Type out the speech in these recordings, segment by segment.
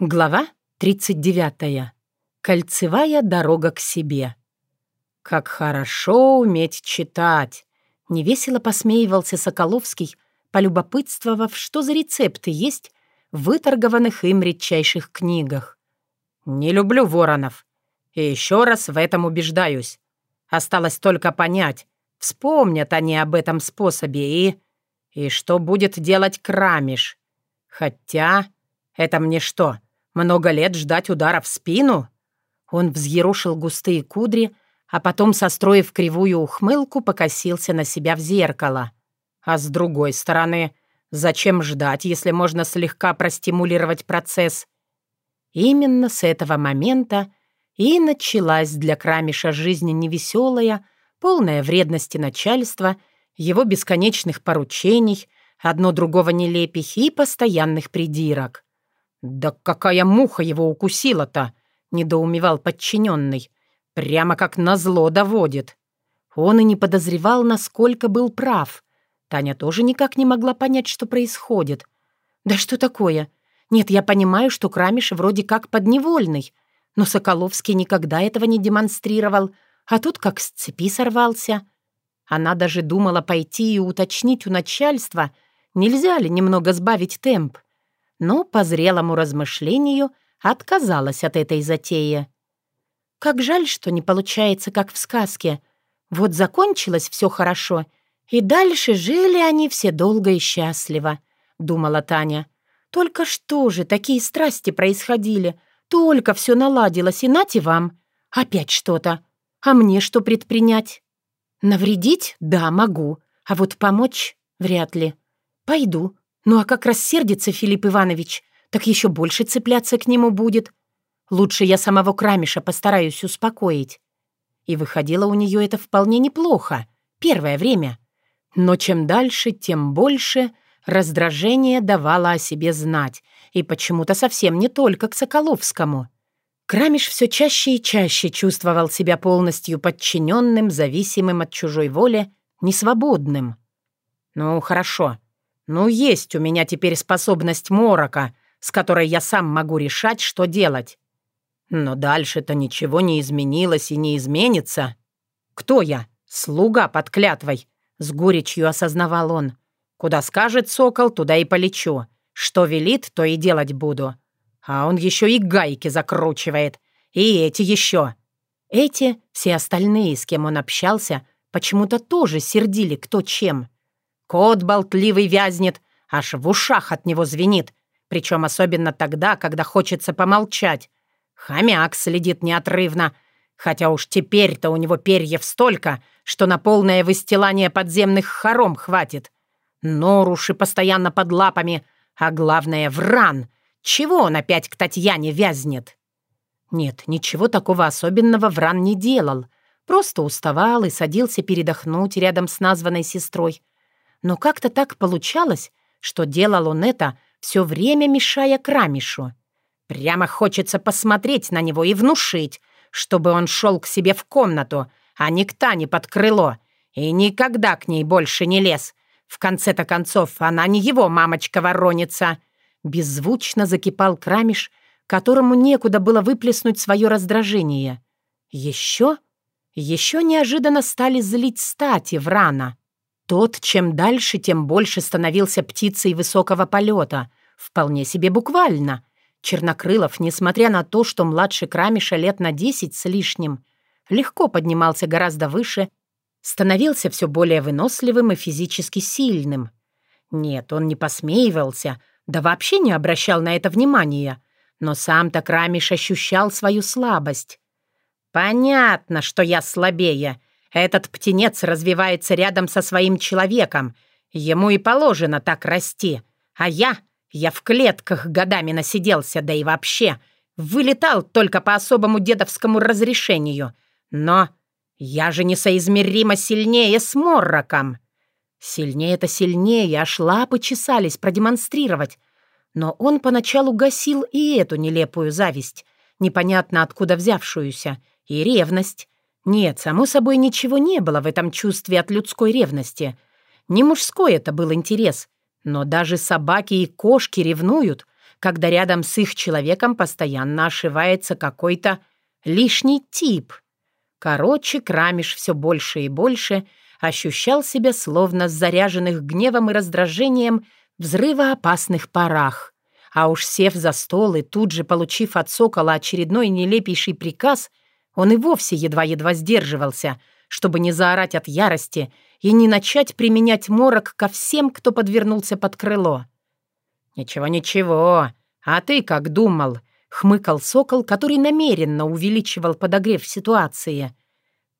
Глава 39. Кольцевая дорога к себе. «Как хорошо уметь читать!» — невесело посмеивался Соколовский, полюбопытствовав, что за рецепты есть в выторгованных им редчайших книгах. «Не люблю воронов. И еще раз в этом убеждаюсь. Осталось только понять, вспомнят они об этом способе и... И что будет делать Крамиш? Хотя... Это мне что, много лет ждать удара в спину?» Он взъерошил густые кудри, а потом, состроив кривую ухмылку, покосился на себя в зеркало. А с другой стороны, зачем ждать, если можно слегка простимулировать процесс? Именно с этого момента и началась для Крамиша жизнь невеселая, полная вредности начальства, его бесконечных поручений, одно другого нелепих и постоянных придирок. «Да какая муха его укусила-то!» — недоумевал подчиненный. «Прямо как назло доводит». Он и не подозревал, насколько был прав. Таня тоже никак не могла понять, что происходит. «Да что такое? Нет, я понимаю, что Крамиш вроде как подневольный, но Соколовский никогда этого не демонстрировал, а тут как с цепи сорвался». Она даже думала пойти и уточнить у начальства, нельзя ли немного сбавить темп но по зрелому размышлению отказалась от этой затеи. Как жаль, что не получается, как в сказке. Вот закончилось все хорошо, и дальше жили они все долго и счастливо, думала Таня. Только что же такие страсти происходили, только все наладилось, и нате вам. Опять что-то. А мне что предпринять? Навредить? Да, могу. А вот помочь? Вряд ли. Пойду, ну а как рассердится Филипп Иванович, так еще больше цепляться к нему будет. Лучше я самого Крамиша постараюсь успокоить. И выходило у нее это вполне неплохо, первое время. Но чем дальше, тем больше раздражение давало о себе знать, и почему-то совсем не только к Соколовскому. Крамиш все чаще и чаще чувствовал себя полностью подчиненным, зависимым от чужой воли, несвободным. «Ну, хорошо», ну, есть у меня теперь способность морока, с которой я сам могу решать, что делать. Но дальше-то ничего не изменилось и не изменится. Кто я? Слуга под клятвой, с горечью осознавал он. Куда скажет сокол, туда и полечу. Что велит, то и делать буду. А он еще и гайки закручивает. И эти еще. Эти, все остальные, с кем он общался, почему-то тоже сердили кто чем. Кот болтливый вязнет, аж в ушах от него звенит, причем особенно тогда, когда хочется помолчать. Хомяк следит неотрывно, хотя уж теперь-то у него перьев столько, что на полное выстилание подземных хором хватит. Норуши постоянно под лапами, а главное — вран. Чего он опять к Татьяне вязнет? Нет, ничего такого особенного Вран не делал. Просто уставал и садился передохнуть рядом с названной сестрой, но как-то так получалось, что делал он это, все время мешая Крамишу. Прямо хочется посмотреть на него и внушить, чтобы он шел к себе в комнату, а не к Тане под крыло, и никогда к ней больше не лез. В конце-то концов, она не его мамочка-вороница. Беззвучно закипал Крамиш, которому некуда было выплеснуть свое раздражение. Еще? Еще неожиданно стали злить стати Врана. Тот, чем дальше, тем больше становился птицей высокого полета. Вполне себе буквально. Чернокрылов, несмотря на то, что младше Крамиша лет на десять с лишним, легко поднимался гораздо выше, становился все более выносливым и физически сильным. Нет, он не посмеивался, да вообще не обращал на это внимания, но сам-то Крамиш ощущал свою слабость. «Понятно, что я слабее», этот птенец развивается рядом со своим человеком. Ему и положено так расти. А я... Я в клетках годами насиделся, да и вообще. Вылетал только по особому дедовскому разрешению. Но я же несоизмеримо сильнее с Морроком. Сильнее-то сильнее, аж лапы чесались продемонстрировать. Но он поначалу гасил и эту нелепую зависть, непонятно откуда взявшуюся, и ревность. Нет, само собой, ничего не было в этом чувстве от людской ревности. Не мужской это был интерес. Но даже собаки и кошки ревнуют, когда рядом с их человеком постоянно ошивается какой-то лишний тип. Короче, Крамиш все больше и больше ощущал себя словно с заряженных гневом и раздражением взрывоопасных парах. А уж сев за стол и тут же получив от Сокола очередной нелепейший приказ, он и вовсе едва-едва сдерживался, чтобы не заорать от ярости и не начать применять морок ко всем, кто подвернулся под крыло. «Ничего-ничего, а ты как думал?» — хмыкал сокол, который намеренно увеличивал подогрев ситуации.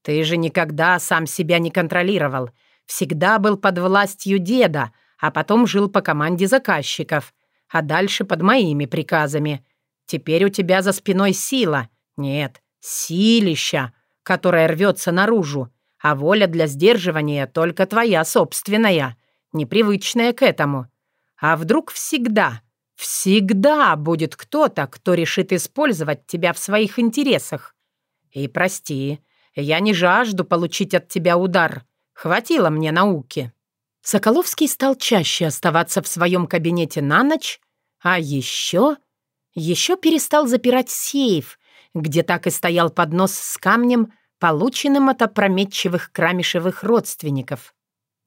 «Ты же никогда сам себя не контролировал, всегда был под властью деда, а потом жил по команде заказчиков, а дальше под моими приказами. Теперь у тебя за спиной сила. Нет, силища, которая рвется наружу, а воля для сдерживания только твоя собственная, непривычная к этому. А вдруг всегда, всегда будет кто-то, кто решит использовать тебя в своих интересах? И прости, я не жажду получить от тебя удар. Хватило мне науки». Соколовский стал чаще оставаться в своем кабинете на ночь, а еще... Еще перестал запирать сейф, где так и стоял поднос с камнем, полученным от опрометчивых крамишевых родственников.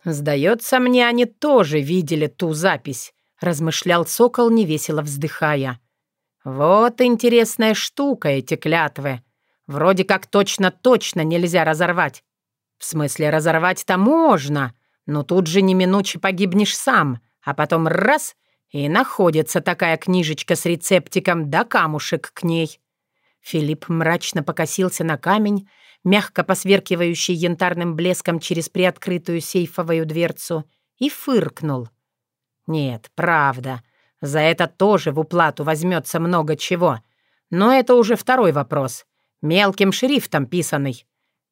«Сдается мне, они тоже видели ту запись», — размышлял сокол, невесело вздыхая. «Вот интересная штука эти клятвы. Вроде как точно-точно нельзя разорвать. В смысле, разорвать-то можно, но тут же неминуче погибнешь сам, а потом раз — и находится такая книжечка с рецептиком да камушек к ней». Филипп мрачно покосился на камень, мягко посверкивающий янтарным блеском через приоткрытую сейфовую дверцу, и фыркнул. «Нет, правда, за это тоже в уплату возьмется много чего. Но это уже второй вопрос, мелким шрифтом писанный.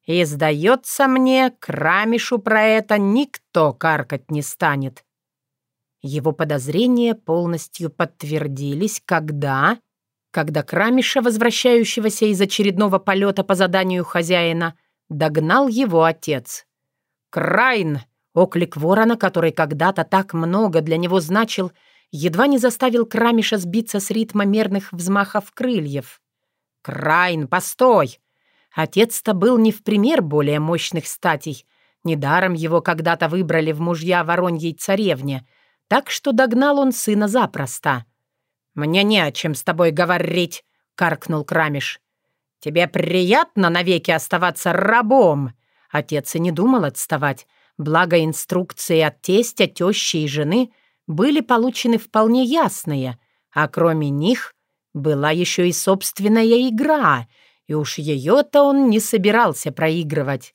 И, сдается мне, Крамишу про это никто каркать не станет». Его подозрения полностью подтвердились, когда когда Крамиша, возвращающегося из очередного полета по заданию хозяина, догнал его отец. «Крайн!» — оклик ворона, который когда-то так много для него значил, едва не заставил Крамиша сбиться с ритма мерных взмахов крыльев. «Крайн, постой!» Отец-то был не в пример более мощных статей. Недаром его когда-то выбрали в мужья вороньей царевне, так что догнал он сына запросто. «Мне не о чем с тобой говорить», — каркнул Крамиш. «Тебе приятно навеки оставаться рабом?» Отец и не думал отставать, благо инструкции от тестя, тещи и жены были получены вполне ясные, а кроме них была еще и собственная игра, и уж ее-то он не собирался проигрывать.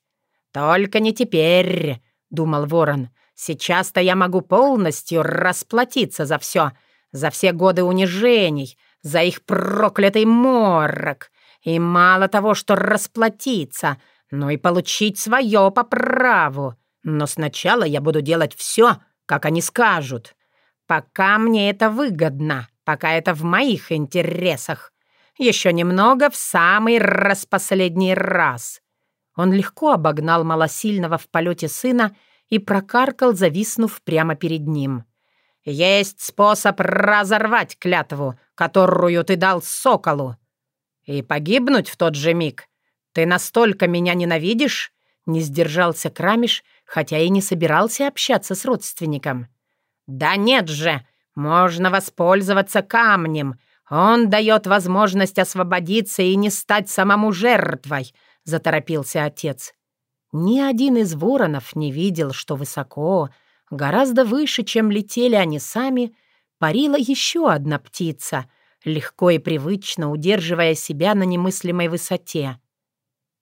«Только не теперь», — думал ворон. «Сейчас-то я могу полностью расплатиться за все, за все годы унижений, за их проклятый морок. И мало того, что расплатиться, но и получить свое по праву. Но сначала я буду делать все, как они скажут. Пока мне это выгодно, пока это в моих интересах. Еще немного в самый распоследний раз. Он легко обогнал малосильного в полете сына и прокаркал, зависнув прямо перед ним. Есть способ разорвать клятву, которую ты дал соколу, и погибнуть в тот же миг. Ты настолько меня ненавидишь?» Не сдержался Крамиш, хотя и не собирался общаться с родственником. «Да нет же! Можно воспользоваться камнем. Он дает возможность освободиться и не стать самому жертвой», — заторопился отец. Ни один из воронов не видел, что высоко, Гораздо выше, чем летели они сами, парила еще одна птица, легко и привычно удерживая себя на немыслимой высоте.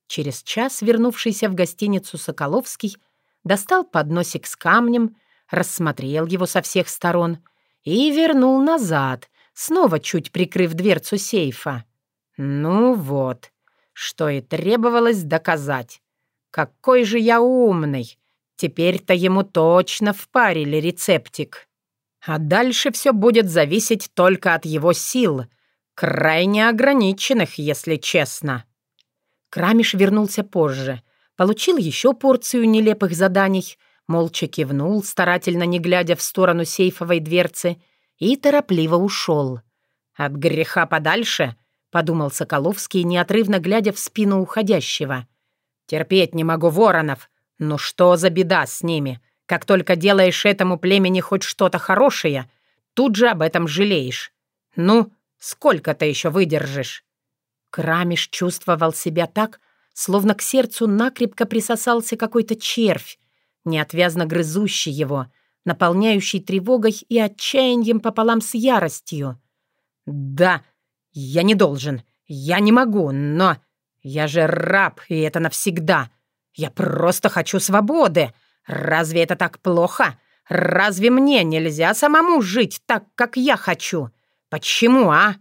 Через час, вернувшийся в гостиницу Соколовский, достал подносик с камнем, рассмотрел его со всех сторон и вернул назад, снова чуть прикрыв дверцу сейфа. Ну вот, что и требовалось доказать. Какой же я умный! Теперь-то ему точно впарили рецептик. А дальше все будет зависеть только от его сил, крайне ограниченных, если честно. Крамиш вернулся позже, получил еще порцию нелепых заданий, молча кивнул, старательно не глядя в сторону сейфовой дверцы, и торопливо ушел. От греха подальше, подумал Соколовский, неотрывно глядя в спину уходящего. Терпеть не могу воронов. Ну что за беда с ними? Как только делаешь этому племени хоть что-то хорошее, тут же об этом жалеешь. Ну, сколько ты еще выдержишь? Крамиш чувствовал себя так, словно к сердцу накрепко присосался какой-то червь, неотвязно грызущий его, наполняющий тревогой и отчаянием пополам с яростью. «Да, я не должен, я не могу, но я же раб, и это навсегда. Я просто хочу свободы. Разве это так плохо? Разве мне нельзя самому жить так, как я хочу? Почему, а?»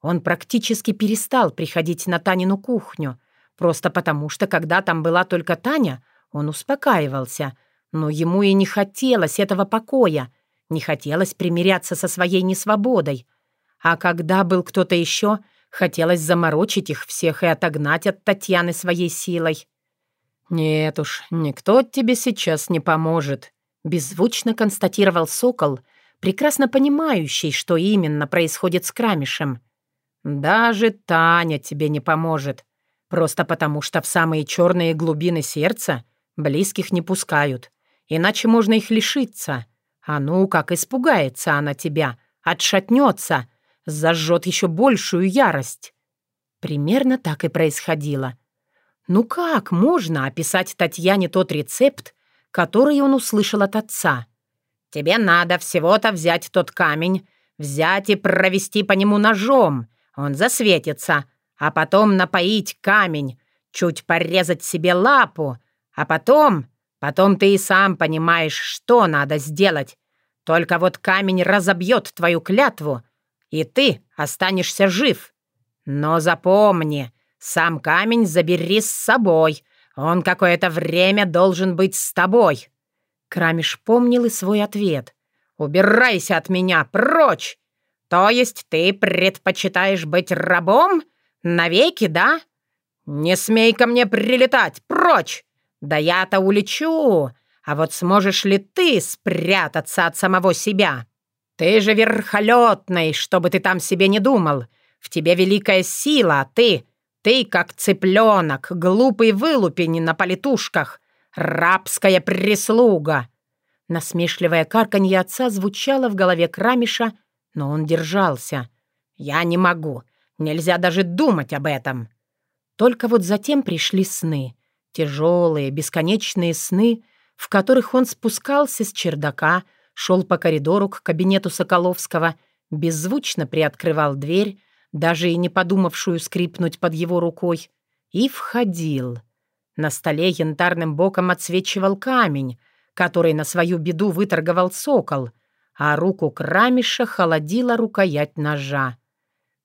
Он практически перестал приходить на Танину кухню, просто потому что, когда там была только Таня, он успокаивался, но ему и не хотелось этого покоя, не хотелось примиряться со своей несвободой. А когда был кто-то еще, хотелось заморочить их всех и отогнать от Татьяны своей силой. «Нет уж, никто тебе сейчас не поможет», — беззвучно констатировал Сокол, прекрасно понимающий, что именно происходит с Крамишем. «Даже Таня тебе не поможет, просто потому что в самые черные глубины сердца близких не пускают, иначе можно их лишиться. А ну, как испугается она тебя, отшатнется, зажжет еще большую ярость». Примерно так и происходило. Ну как можно описать Татьяне тот рецепт, который он услышал от отца? «Тебе надо всего-то взять тот камень, взять и провести по нему ножом, он засветится, а потом напоить камень, чуть порезать себе лапу, а потом... Потом ты и сам понимаешь, что надо сделать. Только вот камень разобьет твою клятву, и ты останешься жив. Но запомни, сам камень забери с собой. Он какое-то время должен быть с тобой». Крамиш помнил и свой ответ. «Убирайся от меня, прочь! «То есть ты предпочитаешь быть рабом? Навеки, да? Не смей ко мне прилетать, прочь! Да я-то улечу, а вот сможешь ли ты спрятаться от самого себя? Ты же верхолетный, чтобы ты там себе не думал. В тебе великая сила, а ты... Ты как цыпленок, глупый вылупень на полетушках, рабская прислуга!» Насмешливое карканье отца звучало в голове Крамиша, но он держался. «Я не могу. Нельзя даже думать об этом». Только вот затем пришли сны. Тяжелые, бесконечные сны, в которых он спускался с чердака, шел по коридору к кабинету Соколовского, беззвучно приоткрывал дверь, даже и не подумавшую скрипнуть под его рукой, и входил. На столе янтарным боком отсвечивал камень, который на свою беду выторговал сокол — а руку Крамиша холодила рукоять ножа.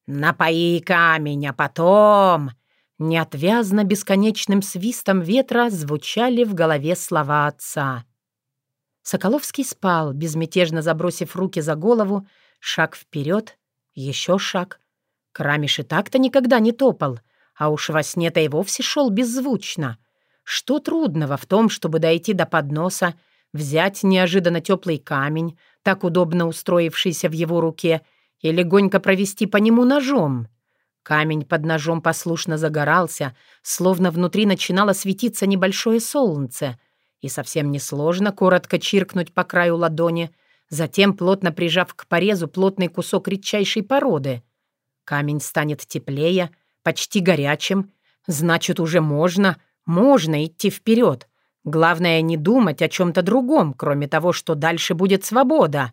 «Напои камень, а потом...» Неотвязно бесконечным свистом ветра звучали в голове слова отца. Соколовский спал, безмятежно забросив руки за голову, шаг вперед, еще шаг. Крамиш и так-то никогда не топал, а уж во сне-то и вовсе шел беззвучно. Что трудного в том, чтобы дойти до подноса, взять неожиданно теплый камень, так удобно устроившийся в его руке, и легонько провести по нему ножом. Камень под ножом послушно загорался, словно внутри начинало светиться небольшое солнце, и совсем несложно коротко чиркнуть по краю ладони, затем плотно прижав к порезу плотный кусок редчайшей породы. Камень станет теплее, почти горячим, значит, уже можно, можно идти вперед — Главное не думать о чем-то другом, кроме того, что дальше будет свобода.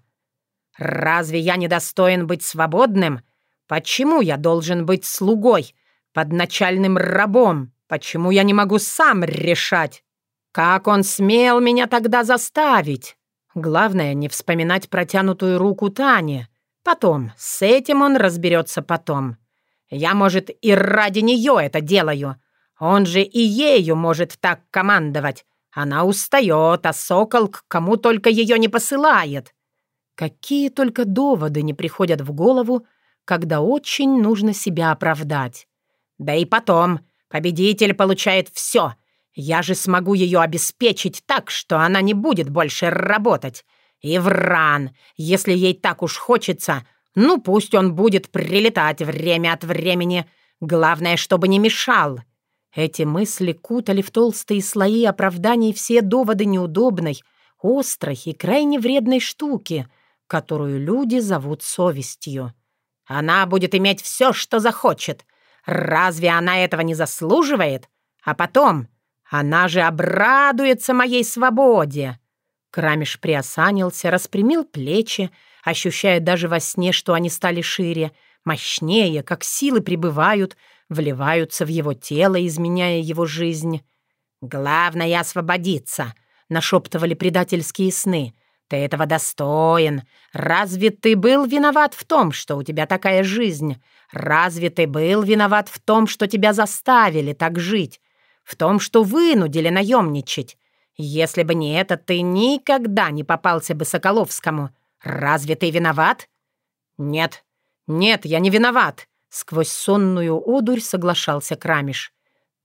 Разве я не достоин быть свободным? Почему я должен быть слугой, подначальным рабом? Почему я не могу сам решать? Как он смел меня тогда заставить? Главное, не вспоминать протянутую руку Тани. Потом, с этим он разберется потом. Я, может, и ради нее это делаю. Он же и ею может так командовать. Она устает, а сокол к кому только ее не посылает. Какие только доводы не приходят в голову, когда очень нужно себя оправдать. Да и потом, победитель получает все. Я же смогу ее обеспечить так, что она не будет больше работать. И вран, если ей так уж хочется, Ну, пусть он будет прилетать время от времени. Главное, чтобы не мешал. Эти мысли кутали в толстые слои оправданий все доводы неудобной, острой и крайне вредной штуки, которую люди зовут совестью. Она будет иметь все, что захочет. Разве она этого не заслуживает? А потом, она же обрадуется моей свободе. Крамиш приосанился, распрямил плечи, ощущая даже во сне, что они стали шире, мощнее, как силы прибывают, вливаются в его тело, изменяя его жизнь. «Главное — освободиться», — нашептывали предательские сны. «Ты этого достоин. Разве ты был виноват в том, что у тебя такая жизнь? Разве ты был виноват в том, что тебя заставили так жить? В том, что вынудили наемничать? Если бы не это, ты никогда не попался бы Соколовскому. Разве ты виноват?» «Нет, нет, я не виноват», — сквозь сонную одурь соглашался Крамиш.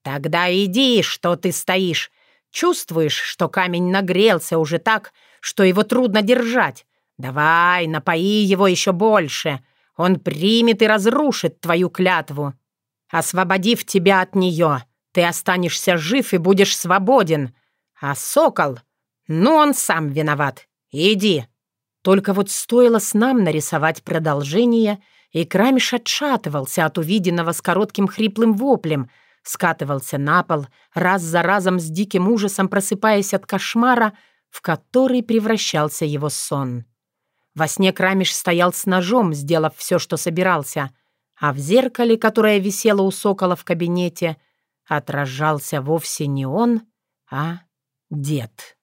«Тогда иди, что ты стоишь. Чувствуешь, что камень нагрелся уже так, что его трудно держать. Давай, напои его еще больше. Он примет и разрушит твою клятву. Освободив тебя от нее, ты останешься жив и будешь свободен. А сокол? Ну, он сам виноват. Иди. Только вот стоило с нам нарисовать продолжение, и Крамиш отшатывался от увиденного с коротким хриплым воплем, скатывался на пол, раз за разом с диким ужасом просыпаясь от кошмара, в который превращался его сон. Во сне Крамиш стоял с ножом, сделав все, что собирался, а в зеркале, которое висело у сокола в кабинете, отражался вовсе не он, а дед.